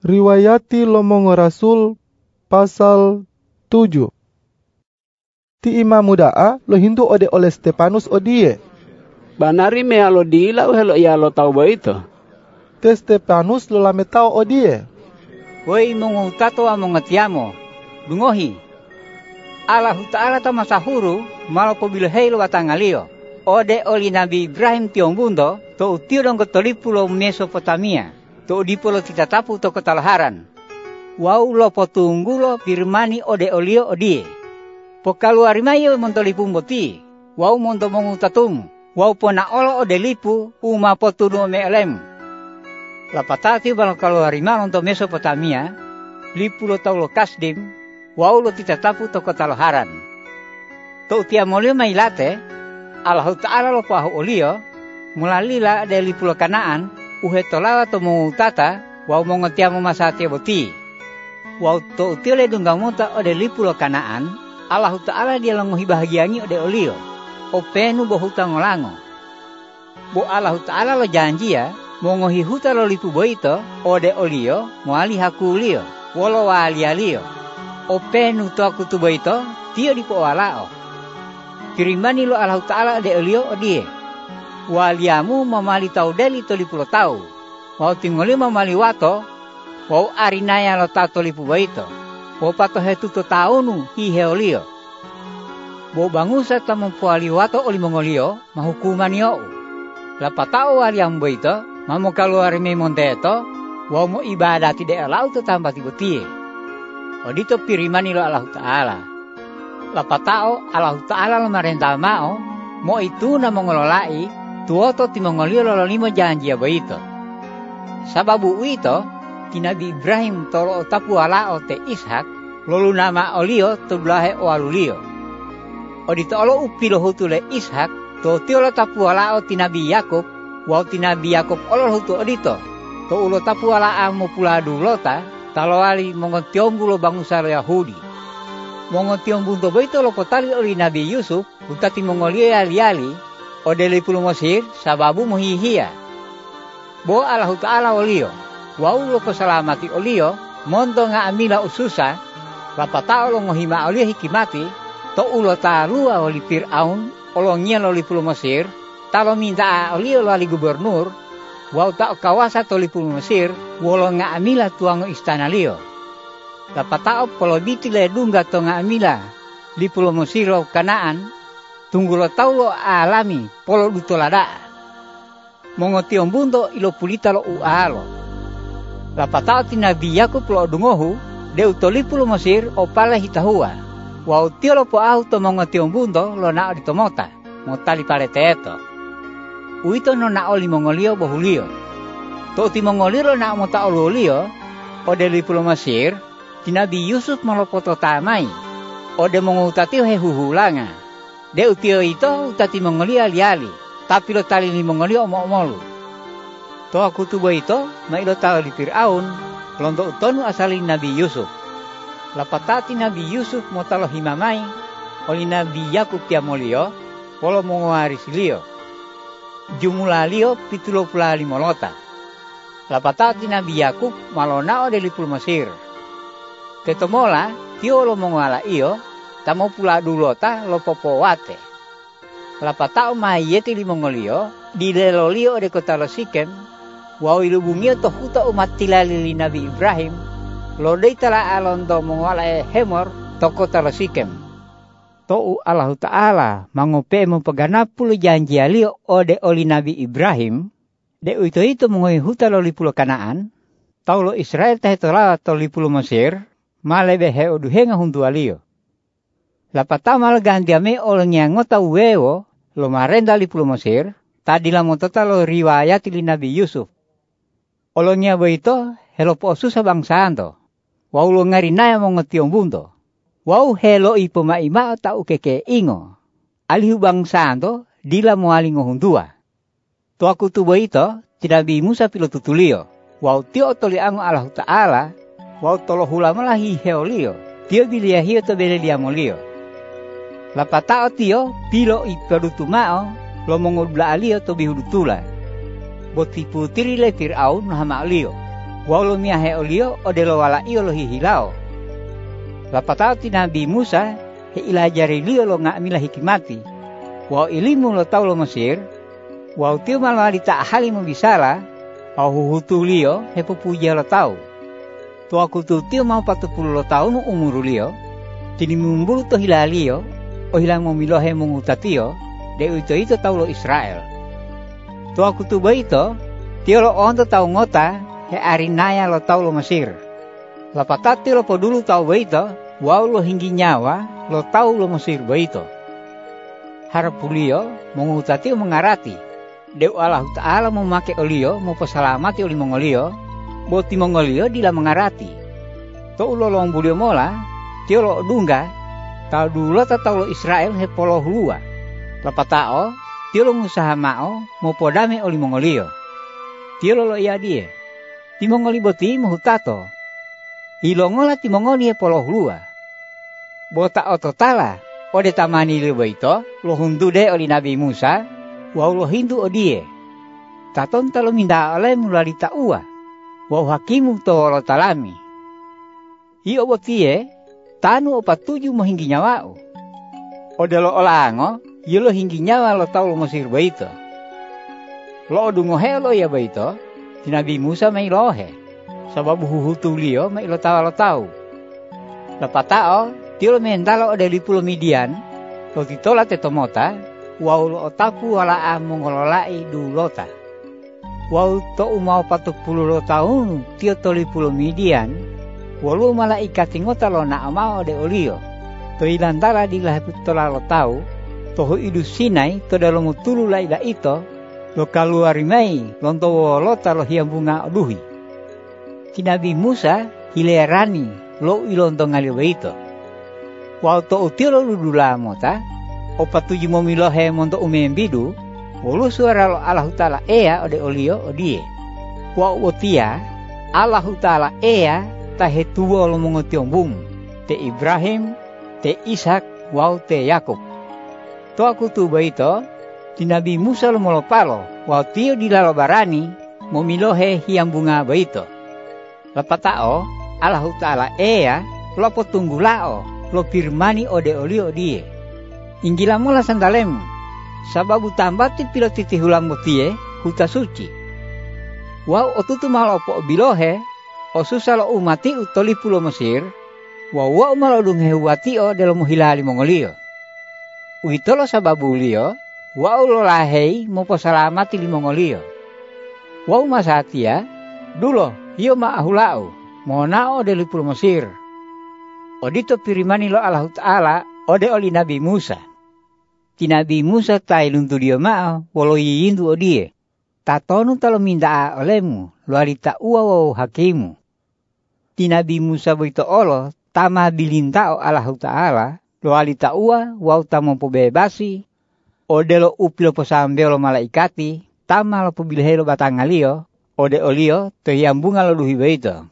Riwayati Lomongo Rasul pasal 7 Ti imam mudaa lo hindu ode oleh Stepanus odie. Banari me alo dila o helo ya lo tau ba ito. Te Stepanus lo lame tao odie. Woi mungu tato a mongatiamo. Dungohi. Allah Ta'ala ta masahuru malo po bilhei lo watangalio. Ode oli Nabi Ibrahim tiong bundo to utio dong kotolipulo Mesopotamia to di polo titatapu to ketalaharan. Wau lo potunggulo firmani ode olio odie. Pokalu arimayo montoli pumboti. Wau monto mongu tatum. Wau pona olo ode lipu uma potunu me elem. Lapatati balo kalu arima untuk Mesopotamia. Lipu lo tau lo kasdim. Wau lo titatapu to ketalaharan. To utia molio mailate. Allah Ta'ala lo pahu olio. Mulalila lipu lo kanaan uhe tolawa to mo tata wau mo ngotia mo masati boti wau to utile dungga muta ode lipulo kanaan Allah Ta'ala dia langohi bahagiangi ode olio o penu bo huta ngolango. Bo Allah Ta'ala lo janji ya mo ngohi huta lo lipu boito ode olio mo ali haku ulio wolo wa ali alio. O penu to aku tu boito tio di po walao. Kirimani lo Allah Ta'ala ode olio odie waliamu mamali tau deli toli pulo tau. Wau tingoli mamali wato, wau arinaya lo tau toli baito. Wau pato hetu to taunu hi heolio. Wau bangusa ta mempuali wato oli mongolio mahukuman yo. Lapa tau waliam baito, mamo kalu arime monteto, wau mo ibadati de alau to tambah tibutie. Odito pirimani lo Allah Ta'ala. Lapa tau Allah Ta'ala lo marenta mao, mo itu na mongololai tuoto lolo limo janji abo ito. Sababu ito, ti Nabi Ibrahim tolo tapu ala te Ishak, lolu nama olio to blahe o alulio. O dito olo upilo hutule Ishak, to tiolo tapu ala o ti Nabi Yakub, wau ti Nabi Yakub olo hutu odito. To ulo tapu ala amo pula dulota, talo ali mongontiombu lo bangsa Yahudi. Mongontiombu to boito lo potali oli Nabi Yusuf, utati mongolio ali-ali, odeli pulu Mesir sababu muhihia. Bo Allah Ta'ala olio, wau lo keselamati olio, mondo nga amila ususa, lapata lo ngohima olio hikimati, to ulo ta lua oli Fir'aun, olo ngia oli pulu Mesir, talo minta olio lo ali gubernur, wau ta kawasa to pulu Mesir, wolo nga amila tuango istana lio. Lapata polo biti le dungga to nga amila, li pulu Mesir kanaan, tunggu lo tau lo alami polo duto lada mongoti ombundo ilo pulita lo ualo. La patao ti nabi Yakub lo dungohu de utoli pulo Mesir o pala hitahua. Wa utio lo po au to mongoti ombundo lo na di tomota motali pale teto. Uito no na oli mongolio bohulio to ti mongolio na mota ololio o de li pulo Mesir ti nabi Yusuf malopoto tamai. O de mongutatio he huhulanga de utio ito utati mongoli ali-ali. Tapi lo tali ni mongoli omo-omolu to aku tuba ito mai lo tali Fir'aun londo utonu asali Nabi Yusuf. Lapatati Nabi Yusuf mo talo himamai oli Nabi Yakub tia molio polo mongoaris lio. Jumula lio pitulo pula limolota lapatati Nabi Yakub malonao de lipul Mesir. Tetomola tio lo mongoala iyo tamo pula dulota lo popowate. Lapa tau mayeti li mongolio, di lelolio de kota lo sikem, wau ilubungio to huta umat tilali li Nabi Ibrahim, lo tala alondo mongwala e hemor to kota lo sikem. To Allah Ta'ala mangope mempegana pulu janji alio ode oli Nabi Ibrahim, de itu itu mengoi huta lo li pulo kanaan, tau lo Israel teh tola to li Mesir, malebe he oduhenga hundu alio. La patamal gandiame olnya ngota lo marenda li pulo Mesir, tadi la motota lo riwayat li Nabi Yusuf. Olonya boito helo posu sa bangsando. Wau lo ngarinaya mo ngetiong bundo. Wau helo ipo maima ta ukeke ingo. Alihu bangsando dila mo alingo hundua. To aku tu boito tidak bi Musa pilo tutulio. Wau tio toli ango Allah Ta'ala. Wau tolo hulamalahi heolio. Tio biliahio to bele liamolio. La patao tio pilo i perutumao lo mongol bla alio to bihudutula. Boti putiri le Fir'aun hama alio. Waulo miahe olio odelo wala iyo lo hihilao. Lapatao ti Nabi Musa he ilajari lio lo nga mila hikimati. Wau ilimu lo tau lo Mesir. Wau tio malwali ahali mo bisala. Wau huhutu lio he pupuja lo tau. Tu aku tu tio mau patupulu lo tau no umuru lio. Tini mumbulu to hilalio. O hilang mo milohe mungutatio. De itu tau lo Israel. Tu aku tu baito. Tio lo onto tau ngota. He arinaya lo tau lo Mesir. Lapatati lo podulu tau baito. Wau lo hinggi nyawa lo tau lo Mesir baito. Harapulio mengutati mengarati. Deu Allah Ta'ala memakai olio mau pesalamati oli mongolio. Boti mongolio dila mengarati. To ulo long mola. Tio lo dungga. Tau dulu lo Israel he polo hulua. Lapatao. Tio lo ngusaha mao mau podame oli mongolio. Tio lo iya die. Ti mongoli boti mahutato. Ilongola ti mongoli he polo hulua bota ototala ode tamani le baito lo hundu de oli nabi Musa wa lo hindu odie taton talo minda ale mulari ta ua wa hakimu to lo talami i obotie tanu opa tuju mo hinggi nyawao ode lo olango i lo hinggi nyawa lo tau lo Mesir baito. Lo odungo he lo ya baito ti nabi Musa mai lohe sababu huhutu lio mai lo tawa lo tau. Lapatao, tio mendalo de lipulo midian lo titola te tomota wau lo otaku wala a mongololai dulota wau to umau patuk puluh lo tahun tio toli pulo midian walu mala ikatingota lo na amao de olio. To ilandala di lah pitola lo tau toho idu sinai to dalo mutulu la ida ito lo kaluari mai lonto wolota lo hiambunga oduhi Tinabi Musa hilerani lo ilonto ngalio beito Wau to utilo ludula mota, o patuji momilo he monto umembidu, wulu suara lo Allah Ta'ala ea ode olio odie. Wau otia, Allah Ta'ala ea tahe tuwo lo mongotiong te Ibrahim, te Ishak, wau te Yakub. To aku tu baito, di Nabi Musa lo molopalo, wau tio di lalo barani, momilohe hiang bunga baito. Lapatao, Allah Ta'ala ea, lopo tunggu lao, lo firmani ode olio die. Inggila mula sandalem, sababu tambati pilo titi hulang motie, huta suci. Wau otutu malo po bilohe, o susah lo umati utoli pulo Mesir, wau wau malo dung hewati o delo muhilali mongolio. Uitolo sababu lio, wau lo lahei mo posalamati li mongolio. Wau masatia, dulo, hiyo maahulau, mo nao deli pulo Mesir. Odito pirimani lo Allah Ta'ala ode oli Nabi Musa. Ti Nabi Musa tai luntu dia mao wolo yindu odie. Tatonu talo minda olemu alita ua wau hakimu. Ti Nabi Musa boito olo tama bilintao Allah Ta'ala lo alita ua wau tamo pobebasi. Ode lo upilo posambe lo malaikati tama lo pobilhelo batangalio ode olio to yambunga lo duhi beito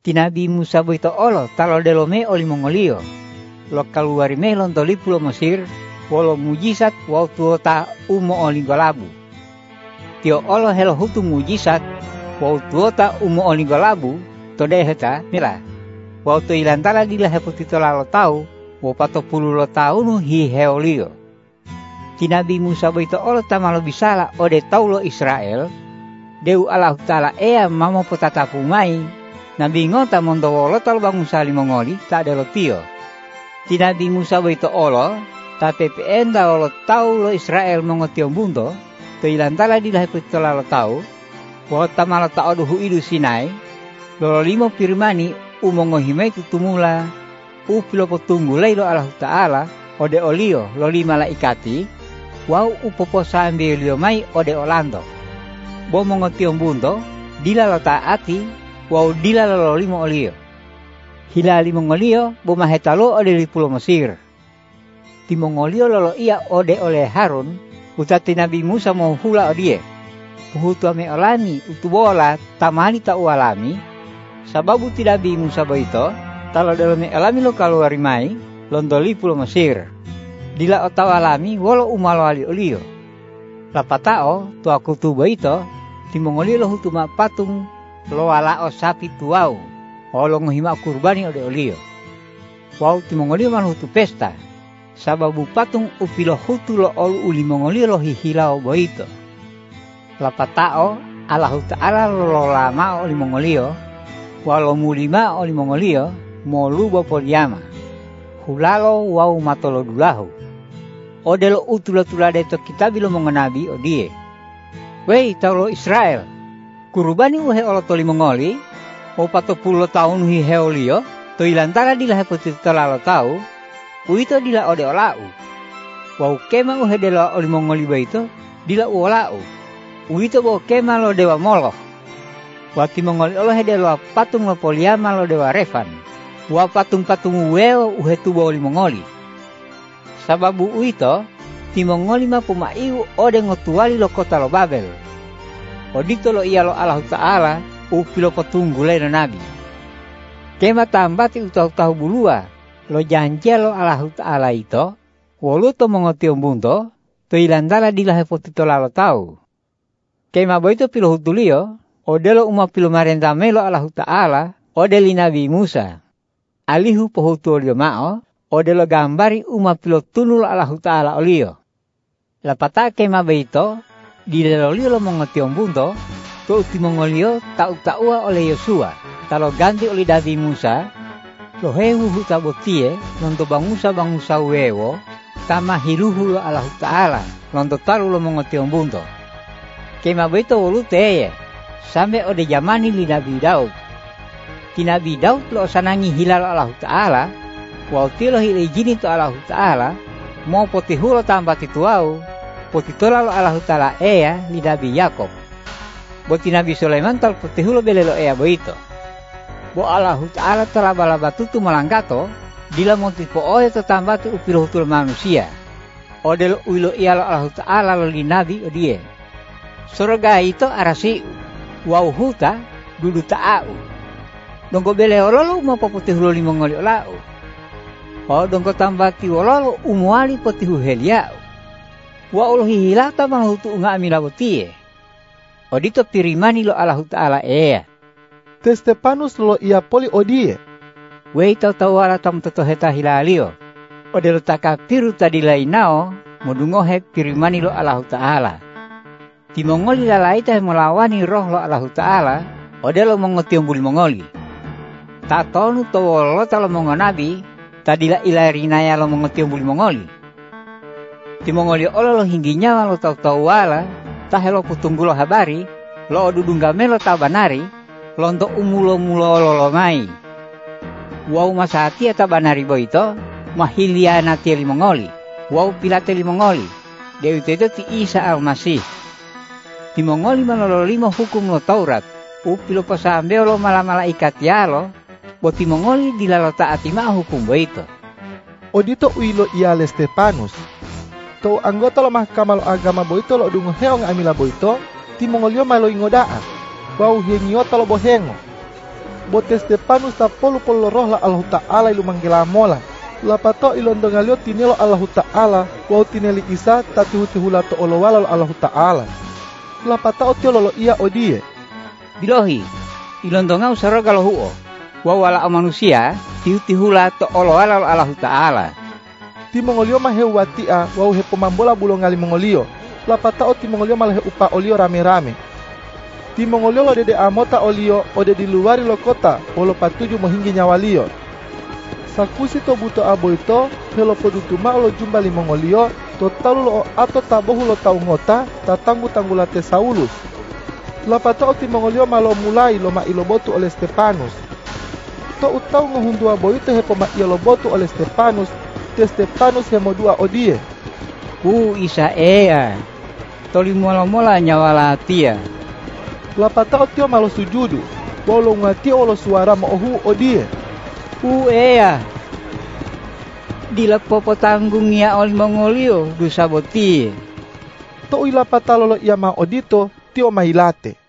tinabi Musa boito olo talo delome oli mongolio. Lo kaluari me lontoli pulo Mesir, wolo mujisat wau tuota umo oli galabu. Tio olo helo hutu mujisat, wau tuota umo oli galabu, to deheta mila. Wau to ilantala dila heputito lalo tau, wau pato pulu lo tau nu hi heolio. Tinabi Musa boito olo tamalo bisala ode tau lo Israel, Deu Allah Ta'ala ea mamo potatapu mai Nabi ngota mondo wolo tal bangun sali mongoli tak ada lo tio. Ti Nabi Musa itu olo, tapi enda olo tau lo Israel mongotiong bundo, to ilantala di lahi pitola lo tau, wota mala ta odu hu idu sinai, lolo limo firmani umongo himai tutumula, lai lo Allah Ta'ala, ode olio lo lima la ikati, wau upopo sambil lio mai ode olando. Bo mongotiong bundo, dila lo taati, wau dila lolo limo olio. Hila limo olio bumahetalo ode di pulau Mesir. Ti mongolio lolo ia ode oleh Harun, utati Nabi Musa mau hula odie. Puhutu ame olami utu bola tamani ta ualami, sababu ti Nabi Musa baito, talo dalome alami lo kaluari mai, londoli pulau Mesir. Dila otau alami wolo umalo ali olio. Lapatao tu aku tu baito, ti mongolio lo hutuma patung lo o sapi tuau. Olo ngohima kurbani ode olio. Wau ti mongolio man hutu pesta. Sababu patung upilo hutu lo olu uli mongolio lo hihilao boito. Lapatao ala huta ala lo lama oli Walo mulima oli mongolio mo lubo poliama. Hulalo wau matolo dulahu. Odelo utula tula deto kita bilo mengenabi odie. Wei taulo Israel. Kurubani uhe olo toli mongoli. O pato pulo tahun hi heolio. To ilantara dila hepoti talalo tau. Uito dila ode olau. Wau kema uhe dela oli mongoli baito. Dila u olau. Uito bo kema lo dewa moloh. Wati mongoli olo hedelo patung lo poliama lo dewa refan. Wa patung-patung weo uhe tubo oli mongoli. Sababu uito, ti mongoli ma pumaiu ode ngotuali lo kota lo Babel. Odito lo iya lo Allah Ta'ala upi lo patunggulai no nabi. Kema tambati utau-tau bulua lo janji lo Allah Ta'ala ito, wolu to mongoti ombunto, to ilandala dilahe potito lalo tau. Kema boito pilo hutulio, odelo uma pilo marentame lo Allah Ta'ala, odeli nabi Musa. Alihu pohutulio mao, odelo gambari uma pilo tunul Allah Ta'ala olio. Lapata kema beito, di lolio lo mongoti ombunto, to uti mongolio tau taua oleh Yosua, talo ganti oleh Nabi Musa, lo hehu huta botie, lonto bangusa bangusa wewo, tama hiruhu lo Allah Ta'ala, lonto talu lo mongoti ombunto. Kema beito wolu teye, sampai ode jamani li Nabi Daud. Ti Nabi Daud lo sanangi hilal Allah Ta'ala, wau tilo hile jini to Allah Ta'ala, mau potihulo tambah tituau, potitola lo Allah Ta'ala ea li Nabi Yakob. Boti Nabi Sulaiman tal potihulo belelo ea boito. Bo Allah Ta'ala telah bala batutu malangkato, dila monti po oe tambah tu upiro hutul manusia. Odel uilo ia lo Allah Ta'ala lo li Nabi odie. Soroga itu arasi wau huta dudu ta'au. Dongko bele ololo mau poputihulo li mongoli olau. O dongko tambati ololo umuali potihu heliau. Wa ulo hihilata mang hutu unga amila botie. O dito pirimani lo Allah Ta'ala ea. Te Stepanus lo ia poli odie. Wei tau tau ala tam toto heta hilalio. O de lo taka piru tadi lainao, modungohe pirimani lo Allah Ta'ala. Ti mongoli lalai teh melawani roh lo Allah Ta'ala, o de lo mongotiong buli mongoli. Tak tonu to lo talo mongonabi, tadila ilarinaya lo mongotiong buli mongoli. Ti mongoli olo lo hingginya lo tau tau wala, tahe lo putunggulo habari, lo dudunggame lo tabanari, lonto umulo mulo lo mai. Wau masati tabanari boito, mahilia nati limongoli, wau pilate limongoli, dewi itu ti Isa al-Masih. Ti mongoli manololimo hukum lo Taurat, upilo pasambe lo mala ikat yalo, bo ti mongoli dilalo taati ma hukum boito. Odito uilo ia le Stepanus. To anggota lo mahkamah lo agama boito lo dungo heong amila boito, ti mongolio malo ingodaa. Bau hengio talo bohengo. Bote Stepanus ta polu polo roh la Allah Ta'ala ilu manggila mola. Lapato ilondongalio tinelo Allah Ta'ala, wau tineli isa tati huti olo wala Allah Ta'ala. Lapata otio lolo ia odie. Bilohi, ilondongau saroga lo huo. Wawala manusia, tiu tihula to olo ala Allah Ta'ala. Ti mongolio mahe watia wau he pemambola bulong ngali mongolio. Lapata o ti mongolio malah upa olio rame-rame. Ti mongolio lo dede amota olio ode di luari lo kota, olo patuju mohinggi nyawalio. Sakusi to buto abo ito, helo podutuma lo jumba li mongolio, to talu lo ato tabohu lo tau ngota, tatanggu tanggulate Saulus. Lapata o ti mongolio malo mulai lo ma ilobotu oleh Stepanus. To utau ngohundu abo ito he poma ilobotu oleh Stepanus, te Stepanus he modua odie. U isa ea, toli mola mola nyawala tia. Lapata o tio malo sujudu, walo ngati olo suara ma ohu odie. U ea, dila popo tanggung ya ol mongolio du saboti. To ilapata lolo ia ma odito, tio mahilate.